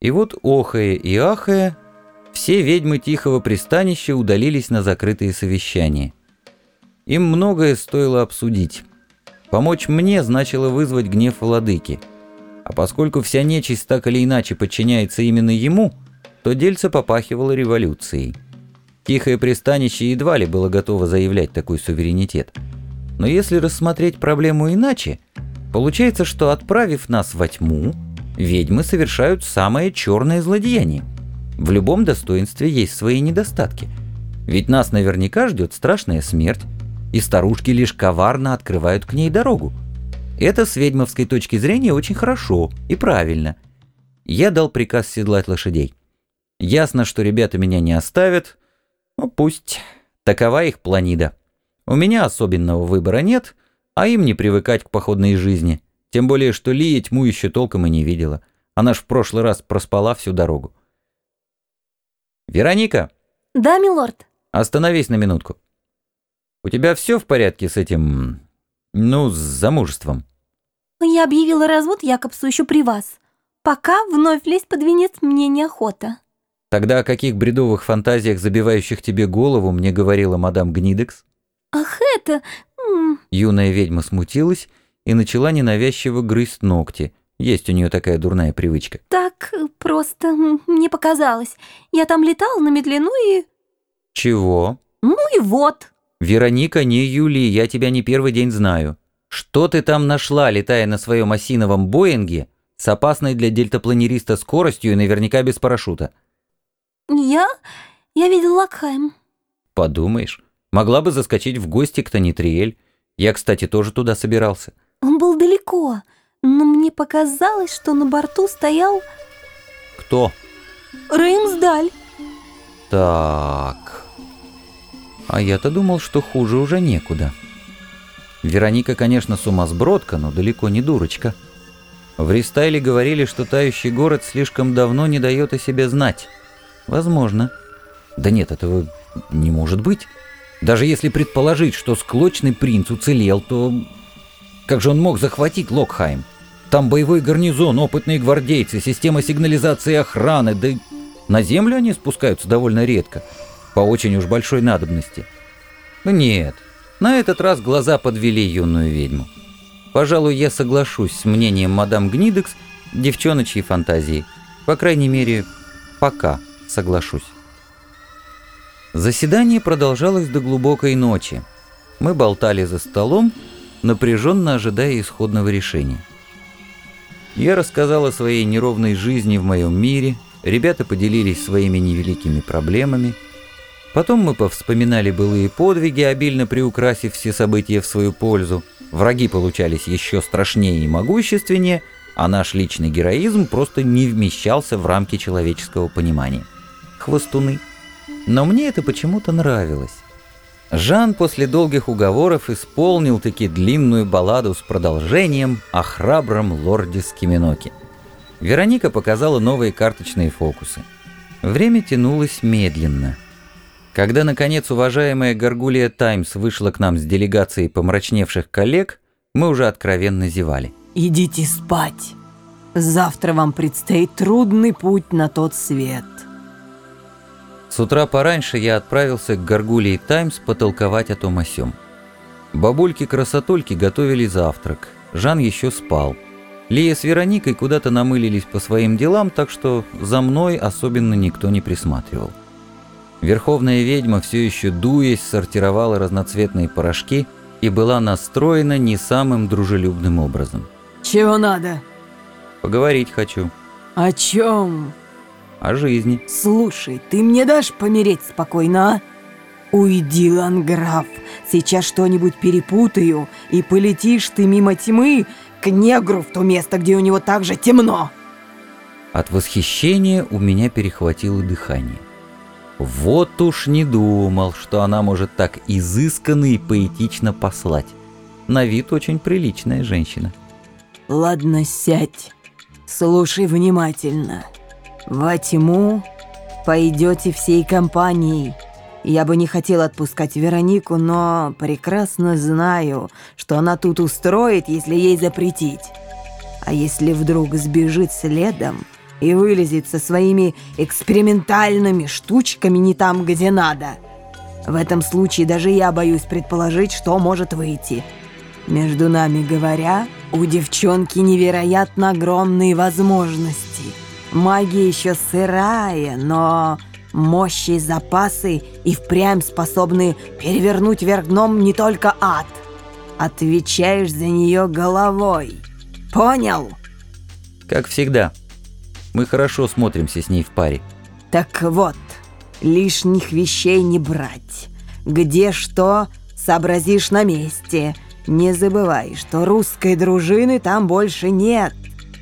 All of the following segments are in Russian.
И вот, охая и ахая, все ведьмы Тихого пристанища удалились на закрытые совещания. Им многое стоило обсудить. Помочь мне значило вызвать гнев владыки. А поскольку вся нечисть так или иначе подчиняется именно ему, то дельце попахивало революцией. Тихое пристанище едва ли было готово заявлять такой суверенитет. Но если рассмотреть проблему иначе, получается, что отправив нас во тьму, ведьмы совершают самое черное злодеяние. В любом достоинстве есть свои недостатки. Ведь нас наверняка ждет страшная смерть, и старушки лишь коварно открывают к ней дорогу. Это с ведьмовской точки зрения очень хорошо и правильно. Я дал приказ седлать лошадей. Ясно, что ребята меня не оставят. Ну пусть. Такова их планида. У меня особенного выбора нет, а им не привыкать к походной жизни. Тем более, что Лия тьму еще толком и не видела. Она ж в прошлый раз проспала всю дорогу. «Вероника!» «Да, милорд?» «Остановись на минутку. У тебя все в порядке с этим... ну, с замужеством?» «Я объявила развод Якобсу еще при вас. Пока вновь лезть под венец мне неохота». «Тогда о каких бредовых фантазиях, забивающих тебе голову, мне говорила мадам Гнидекс?» «Ах, это...» Юная ведьма смутилась и начала ненавязчиво грызть ногти. Есть у нее такая дурная привычка. «Так просто мне показалось. Я там летал на метле, ну и...» «Чего?» «Ну и вот». «Вероника, не Юлия, я тебя не первый день знаю. Что ты там нашла, летая на своем осиновом Боинге с опасной для дельтапланериста скоростью и наверняка без парашюта?» «Я... я видел Лакхайм». «Подумаешь, могла бы заскочить в гости к Танитриэль. Я, кстати, тоже туда собирался». Он был далеко, но мне показалось, что на борту стоял... Кто? Реймсдаль. Так... А я-то думал, что хуже уже некуда. Вероника, конечно, сумасбродка, но далеко не дурочка. В Ристайле говорили, что тающий город слишком давно не дает о себе знать. Возможно. Да нет, этого не может быть. Даже если предположить, что склочный принц уцелел, то как же он мог захватить Локхайм? Там боевой гарнизон, опытные гвардейцы, система сигнализации охраны, да на землю они спускаются довольно редко, по очень уж большой надобности. Нет, на этот раз глаза подвели юную ведьму. Пожалуй, я соглашусь с мнением мадам Гнидекс девчоночьей фантазии. По крайней мере, пока соглашусь. Заседание продолжалось до глубокой ночи. Мы болтали за столом, напряженно ожидая исходного решения. Я рассказал о своей неровной жизни в моем мире, ребята поделились своими невеликими проблемами. Потом мы повспоминали былые подвиги, обильно приукрасив все события в свою пользу. Враги получались еще страшнее и могущественнее, а наш личный героизм просто не вмещался в рамки человеческого понимания. Хвостуны. Но мне это почему-то нравилось. Жан после долгих уговоров исполнил таки длинную балладу с продолжением о храбром лорде Скиминоке. Вероника показала новые карточные фокусы. Время тянулось медленно. Когда, наконец, уважаемая Гаргулия Таймс вышла к нам с делегацией помрачневших коллег, мы уже откровенно зевали. «Идите спать. Завтра вам предстоит трудный путь на тот свет». С утра пораньше я отправился к Гаргулии Таймс потолковать о том о сём. Бабульки-красотульки готовили завтрак. Жан еще спал. Лия с Вероникой куда-то намылились по своим делам, так что за мной особенно никто не присматривал. Верховная ведьма все еще дуясь сортировала разноцветные порошки и была настроена не самым дружелюбным образом. «Чего надо?» «Поговорить хочу». «О чем?» О жизни. Слушай, ты мне дашь помереть спокойно, а? Уйди, Ланграф, сейчас что-нибудь перепутаю, и полетишь ты мимо тьмы к негру в то место, где у него так же темно. От восхищения у меня перехватило дыхание. Вот уж не думал, что она может так изысканно и поэтично послать. На вид очень приличная женщина. Ладно, сядь. Слушай внимательно. Во тьму пойдете всей компанией. Я бы не хотел отпускать Веронику, но прекрасно знаю, что она тут устроит, если ей запретить. А если вдруг сбежит следом, и вылезет со своими экспериментальными штучками не там, где надо. В этом случае даже я боюсь предположить, что может выйти. Между нами говоря, у девчонки невероятно огромные возможности. Магия еще сырая, но мощи и запасы и впрямь способны перевернуть вверх дном не только ад. Отвечаешь за нее головой. Понял? Как всегда. Мы хорошо смотримся с ней в паре. Так вот, лишних вещей не брать. Где что, сообразишь на месте. Не забывай, что русской дружины там больше нет.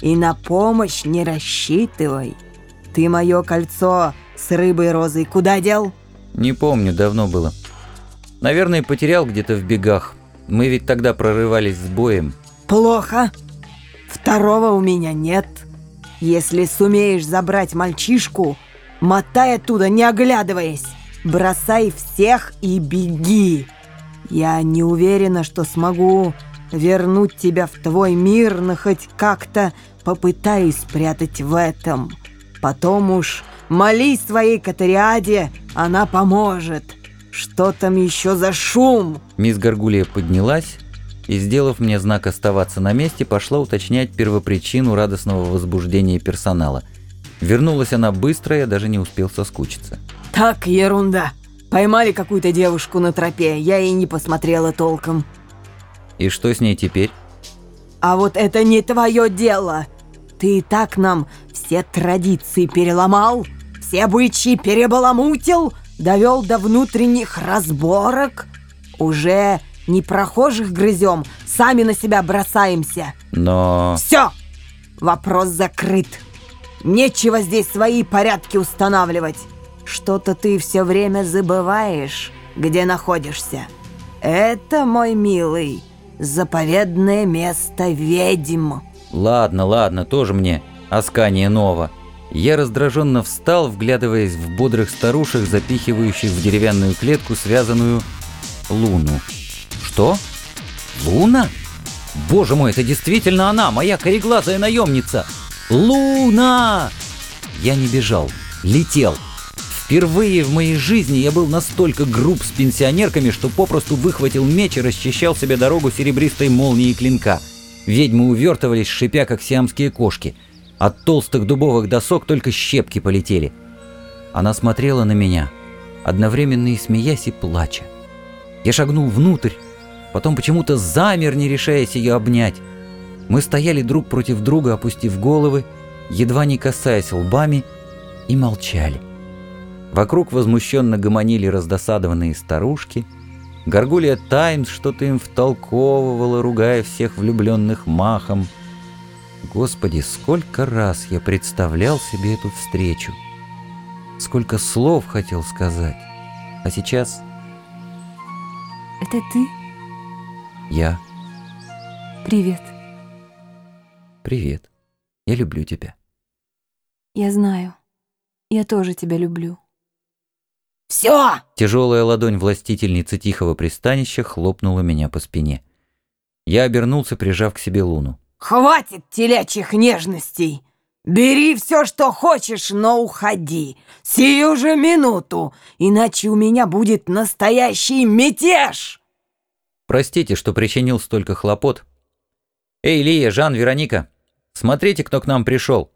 И на помощь не рассчитывай. Ты мое кольцо с рыбой розой куда дел? Не помню, давно было. Наверное, потерял где-то в бегах. Мы ведь тогда прорывались с боем. Плохо. Второго у меня нет. Если сумеешь забрать мальчишку, мотай оттуда, не оглядываясь. Бросай всех и беги. Я не уверена, что смогу вернуть тебя в твой мир, но хоть как-то попытаюсь спрятать в этом. Потом уж молись своей Катариаде, она поможет. Что там еще за шум? Мисс Гаргулия поднялась и, сделав мне знак оставаться на месте, пошла уточнять первопричину радостного возбуждения персонала. Вернулась она быстро, я даже не успел соскучиться. Так, ерунда. Поймали какую-то девушку на тропе, я и не посмотрела толком. И что с ней теперь? А вот это не твое дело. Ты и так нам все традиции переломал, все бычьи перебаламутил, довел до внутренних разборок. Уже не прохожих грызем, сами на себя бросаемся. Но... Все! Вопрос закрыт. Нечего здесь свои порядки устанавливать. Что-то ты все время забываешь, где находишься. Это, мой милый, заповедное место ведьм. Ладно, ладно, тоже мне Аскания Нова. Я раздраженно встал, вглядываясь в бодрых старушек, запихивающих в деревянную клетку связанную луну. Что? Луна? Боже мой, это действительно она, моя кореглазая наемница! Луна! Я не бежал, летел. Впервые в моей жизни я был настолько груб с пенсионерками, что попросту выхватил меч и расчищал себе дорогу серебристой молнией клинка. Ведьмы увертывались, шипя, как сиамские кошки. От толстых дубовых досок только щепки полетели. Она смотрела на меня, одновременно и смеясь, и плача. Я шагнул внутрь, потом почему-то замер, не решаясь ее обнять. Мы стояли друг против друга, опустив головы, едва не касаясь лбами, и молчали. Вокруг возмущенно гомонили раздосадованные старушки. Горгулья Таймс что-то им втолковывала, ругая всех влюбленных махом. Господи, сколько раз я представлял себе эту встречу. Сколько слов хотел сказать. А сейчас Это ты? я. Привет. Привет. Я люблю тебя. Я знаю. Я тоже тебя люблю. Все! Тяжелая ладонь властительницы тихого пристанища хлопнула меня по спине. Я обернулся, прижав к себе луну. Хватит телячьих нежностей! Бери все, что хочешь, но уходи. Сию же минуту, иначе у меня будет настоящий мятеж!» Простите, что причинил столько хлопот. Эй, Лия, Жан, Вероника, смотрите, кто к нам пришел.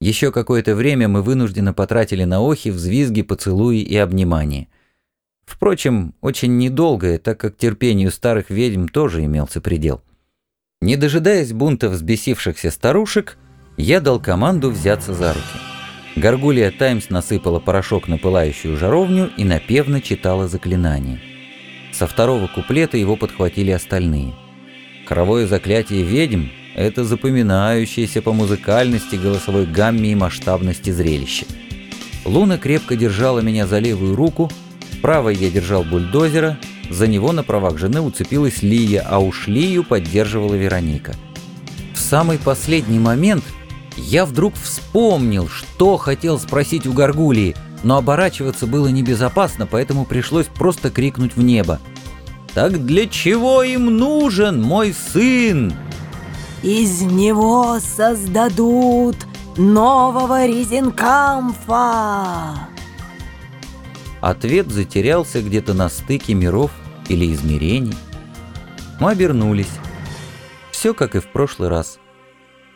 Еще какое-то время мы вынужденно потратили на охи, взвизги, поцелуи и обнимания. Впрочем, очень недолгое, так как терпению старых ведьм тоже имелся предел. Не дожидаясь бунта взбесившихся старушек, я дал команду взяться за руки. Горгулья Таймс насыпала порошок на пылающую жаровню и напевно читала заклинание. Со второго куплета его подхватили остальные. Хоровое заклятие ведьм — это запоминающееся по музыкальности, голосовой гамме и масштабности зрелище. Луна крепко держала меня за левую руку, правой я держал бульдозера, за него на правах жены уцепилась Лия, а уж Лию поддерживала Вероника. В самый последний момент я вдруг вспомнил, что хотел спросить у Гаргулии, но оборачиваться было небезопасно, поэтому пришлось просто крикнуть в небо. «Так для чего им нужен мой сын?» «Из него создадут нового резинкамфа!» Ответ затерялся где-то на стыке миров или измерений. Мы обернулись. Все как и в прошлый раз.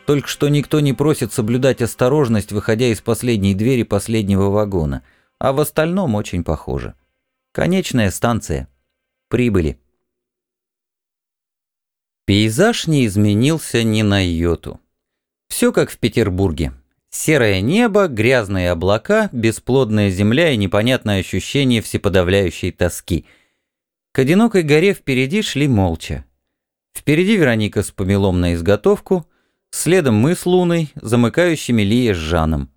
Только что никто не просит соблюдать осторожность, выходя из последней двери последнего вагона, а в остальном очень похоже. Конечная станция. Прибыли. Пейзаж не изменился ни на йоту. Все как в Петербурге. Серое небо, грязные облака, бесплодная земля и непонятное ощущение всеподавляющей тоски. К одинокой горе впереди шли молча. Впереди Вероника с помелом на изготовку, следом мы с Луной, замыкающими Лия с Жаном.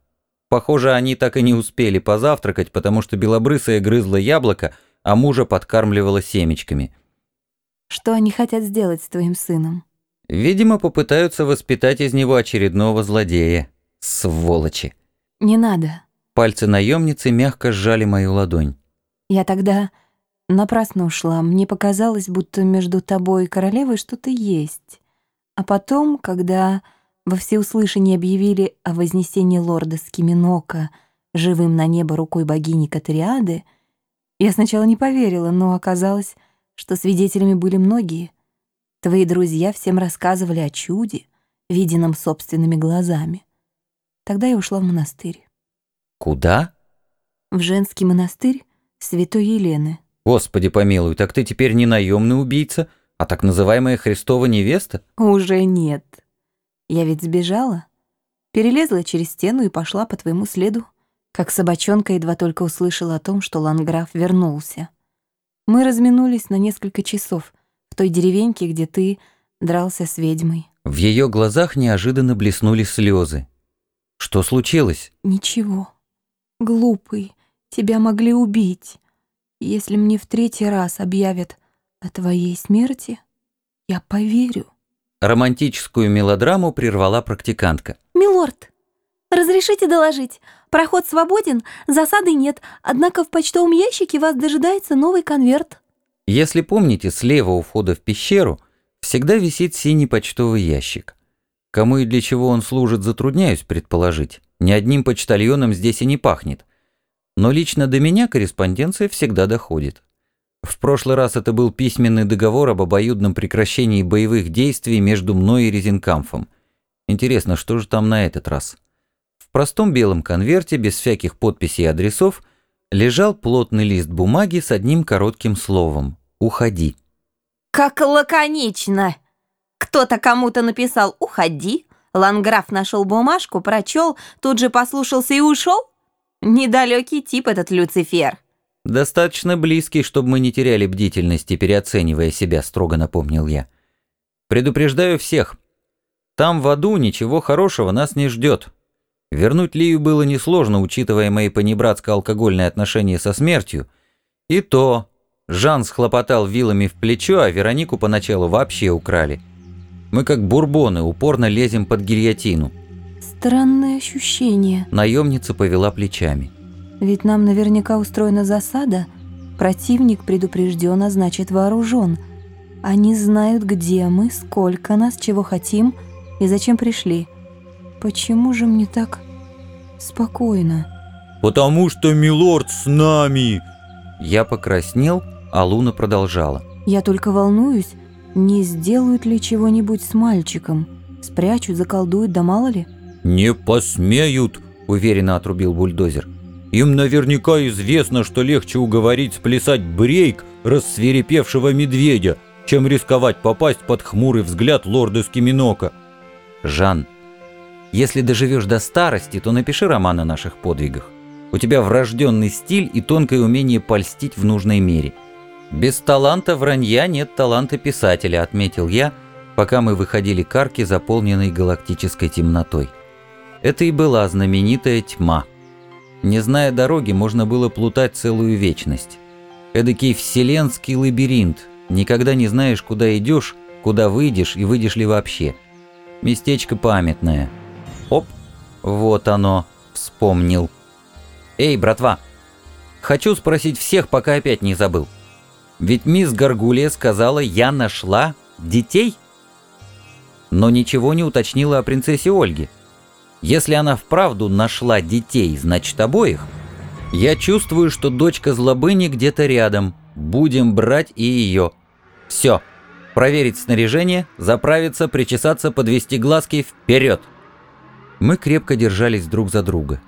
Похоже, они так и не успели позавтракать, потому что белобрысая грызла яблоко, а мужа подкармливала семечками. Что они хотят сделать с твоим сыном? Видимо, попытаются воспитать из него очередного злодея. Сволочи. Не надо. Пальцы наемницы мягко сжали мою ладонь. Я тогда напрасно ушла. Мне показалось, будто между тобой и королевой что-то есть. А потом, когда во всеуслышание объявили о вознесении лорда Скиминока живым на небо рукой богини Катриады, я сначала не поверила, но оказалось, что свидетелями были многие. Твои друзья всем рассказывали о чуде, виденном собственными глазами. Тогда я ушла в монастырь. Куда? В женский монастырь святой Елены. Господи помилуй, так ты теперь не наемный убийца, а так называемая Христова невеста? Уже нет. Я ведь сбежала. Перелезла через стену и пошла по твоему следу, как собачонка едва только услышала о том, что Ланграф вернулся. Мы разминулись на несколько часов в той деревеньке, где ты дрался с ведьмой. В ее глазах неожиданно блеснули слезы. Что случилось? Ничего. Глупый, тебя могли убить. Если мне в третий раз объявят о твоей смерти, я поверю. Романтическую мелодраму прервала практикантка. Милорд, разрешите доложить. Проход свободен, засады нет, однако в почтовом ящике вас дожидается новый конверт. Если помните, слева у входа в пещеру всегда висит синий почтовый ящик. Кому и для чего он служит, затрудняюсь предположить. Ни одним почтальоном здесь и не пахнет. Но лично до меня корреспонденция всегда доходит. В прошлый раз это был письменный договор об обоюдном прекращении боевых действий между мной и Резинкамфом. Интересно, что же там на этот раз? В простом белом конверте, без всяких подписей и адресов, лежал плотный лист бумаги с одним коротким словом «Уходи». «Как лаконично! Кто-то кому-то написал «Уходи», Ланграф нашел бумажку, прочел, тут же послушался и ушел? Недалекий тип этот Люцифер». «Достаточно близкий, чтобы мы не теряли бдительности, переоценивая себя», — строго напомнил я. «Предупреждаю всех. Там в аду ничего хорошего нас не ждет. Вернуть Лию было несложно, учитывая мои понебратско-алкогольные отношения со смертью. И то Жан схлопотал вилами в плечо, а Веронику поначалу вообще украли. Мы как бурбоны упорно лезем под гильотину». «Странное ощущение». Наемница повела плечами. Ведь нам наверняка устроена засада. Противник предупрежден, а значит вооружен. Они знают, где мы, сколько нас, чего хотим и зачем пришли. Почему же мне так спокойно? «Потому что милорд с нами!» Я покраснел, а Луна продолжала. Я только волнуюсь, не сделают ли чего-нибудь с мальчиком. Спрячут, заколдуют, да мало ли. «Не посмеют!» – уверенно отрубил бульдозер. Им наверняка известно, что легче уговорить сплясать брейк рассверепевшего медведя, чем рисковать попасть под хмурый взгляд лорда Скиминока. Жан, если доживешь до старости, то напиши роман о наших подвигах. У тебя врожденный стиль и тонкое умение польстить в нужной мере. Без таланта вранья нет таланта писателя, отметил я, пока мы выходили к арке, заполненной галактической темнотой. Это и была знаменитая тьма. Не зная дороги, можно было плутать целую вечность. Эдакий вселенский лабиринт. Никогда не знаешь, куда идешь, куда выйдешь и выйдешь ли вообще. Местечко памятное. Вот оно, вспомнил. Эй, братва, хочу спросить всех, пока опять не забыл. Ведь мисс Гаргулия сказала, я нашла детей? Но ничего не уточнила о принцессе Ольге. Если она вправду нашла детей, значит обоих. Я чувствую, что дочка Злобыни где-то рядом. Будем брать и ее. Все. Проверить снаряжение, заправиться, причесаться, подвести глазки вперед. Мы крепко держались друг за друга.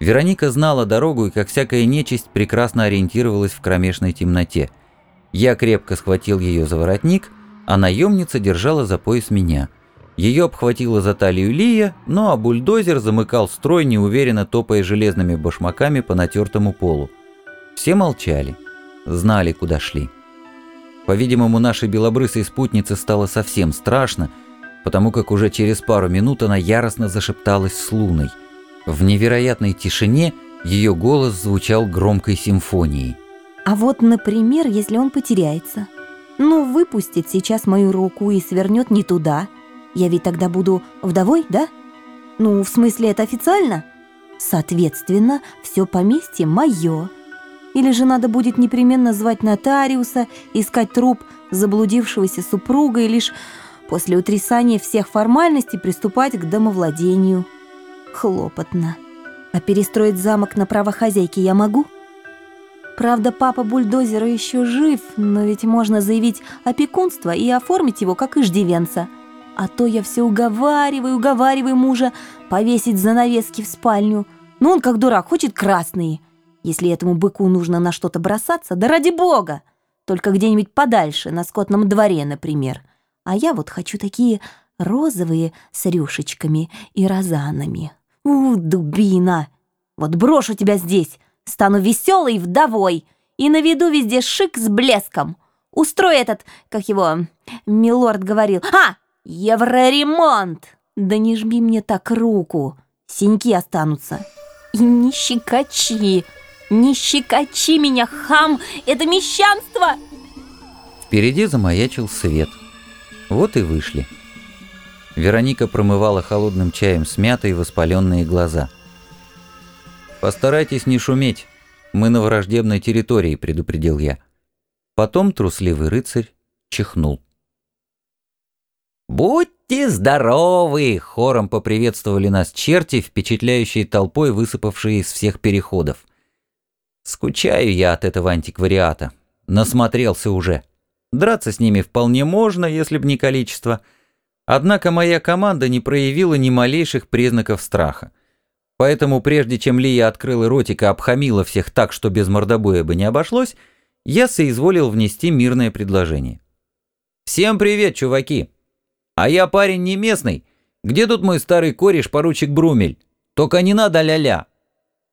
Вероника знала дорогу и, как всякая нечисть, прекрасно ориентировалась в кромешной темноте. Я крепко схватил ее за воротник, а наемница держала за пояс меня. Ее обхватила за талию Лия, ну а бульдозер замыкал строй, неуверенно топая железными башмаками по натертому полу. Все молчали, знали, куда шли. По-видимому, нашей белобрысой спутнице стало совсем страшно, потому как уже через пару минут она яростно зашепталась с Луной. В невероятной тишине ее голос звучал громкой симфонией. А вот, например, если он потеряется. Ну, выпустит сейчас мою руку и свернет не туда. Я ведь тогда буду вдовой, да? Ну, в смысле, это официально? Соответственно, все поместье мое. Или же надо будет непременно звать нотариуса, искать труп заблудившегося супруга и лишь после утрясания всех формальностей приступать к домовладению. Хлопотно. А перестроить замок на право хозяйки я могу? Правда, папа бульдозера еще жив, но ведь можно заявить опекунство и оформить его как иждивенца. А то я все уговариваю, уговариваю мужа повесить занавески в спальню. Но он, как дурак, хочет красные. Если этому быку нужно на что-то бросаться, да ради бога! Только где-нибудь подальше, на скотном дворе, например. А я вот хочу такие розовые с рюшечками и розанами. У, дубина! Вот брошу тебя здесь, стану веселой вдовой и наведу везде шик с блеском. Устрой этот, как его, милорд говорил, а, евроремонт! Да не жми мне так руку, синяки останутся. И не щекочи, не щекочи меня, хам, это мещанство! Впереди замаячил свет. Вот и вышли. Вероника промывала холодным чаем смятые воспаленные глаза. «Постарайтесь не шуметь. Мы на враждебной территории», — предупредил я. Потом трусливый рыцарь чихнул. «Будьте здоровы!» — хором поприветствовали нас черти, впечатляющие толпой, высыпавшие из всех переходов. Скучаю я от этого антиквариата. Насмотрелся уже. Драться с ними вполне можно, если б не количество — Однако моя команда не проявила ни малейших признаков страха. Поэтому прежде чем Лия открыла ротик и обхамила всех так, что без мордобоя бы не обошлось, я соизволил внести мирное предложение. «Всем привет, чуваки! А я парень не местный. Где тут мой старый кореш, поручик Брумель? Только не надо ля-ля.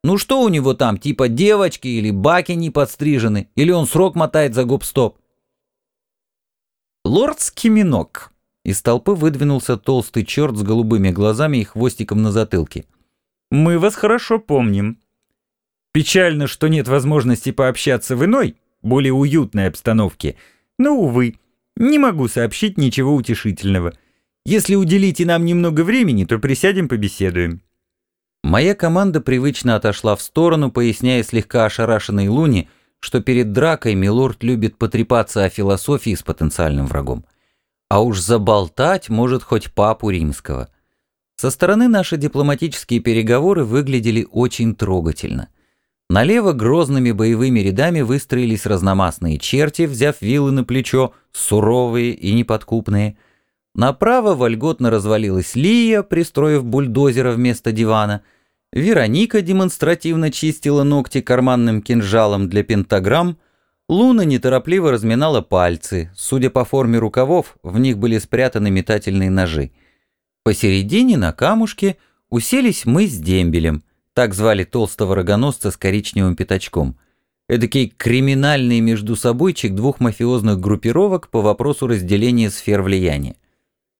Ну что у него там, типа девочки или баки не подстрижены, или он срок мотает за гоп-стоп?» «Лорд Скиминок», из толпы выдвинулся толстый черт с голубыми глазами и хвостиком на затылке. «Мы вас хорошо помним. Печально, что нет возможности пообщаться в иной, более уютной обстановке, но, увы, не могу сообщить ничего утешительного. Если уделите нам немного времени, то присядем побеседуем». Моя команда привычно отошла в сторону, поясняя слегка ошарашенной Луне, что перед дракой Милорд любит потрепаться о философии с потенциальным врагом. А уж заболтать может хоть папу римского. Со стороны наши дипломатические переговоры выглядели очень трогательно. Налево грозными боевыми рядами выстроились разномастные черти, взяв вилы на плечо, суровые и неподкупные. Направо вольготно развалилась Лия, пристроив бульдозера вместо дивана. Вероника демонстративно чистила ногти карманным кинжалом для пентаграмм, Луна неторопливо разминала пальцы. Судя по форме рукавов, в них были спрятаны метательные ножи. Посередине, на камушке, уселись мы с дембелем. Так звали толстого рогоносца с коричневым пятачком. Эдакий криминальный междусобойчик двух мафиозных группировок по вопросу разделения сфер влияния.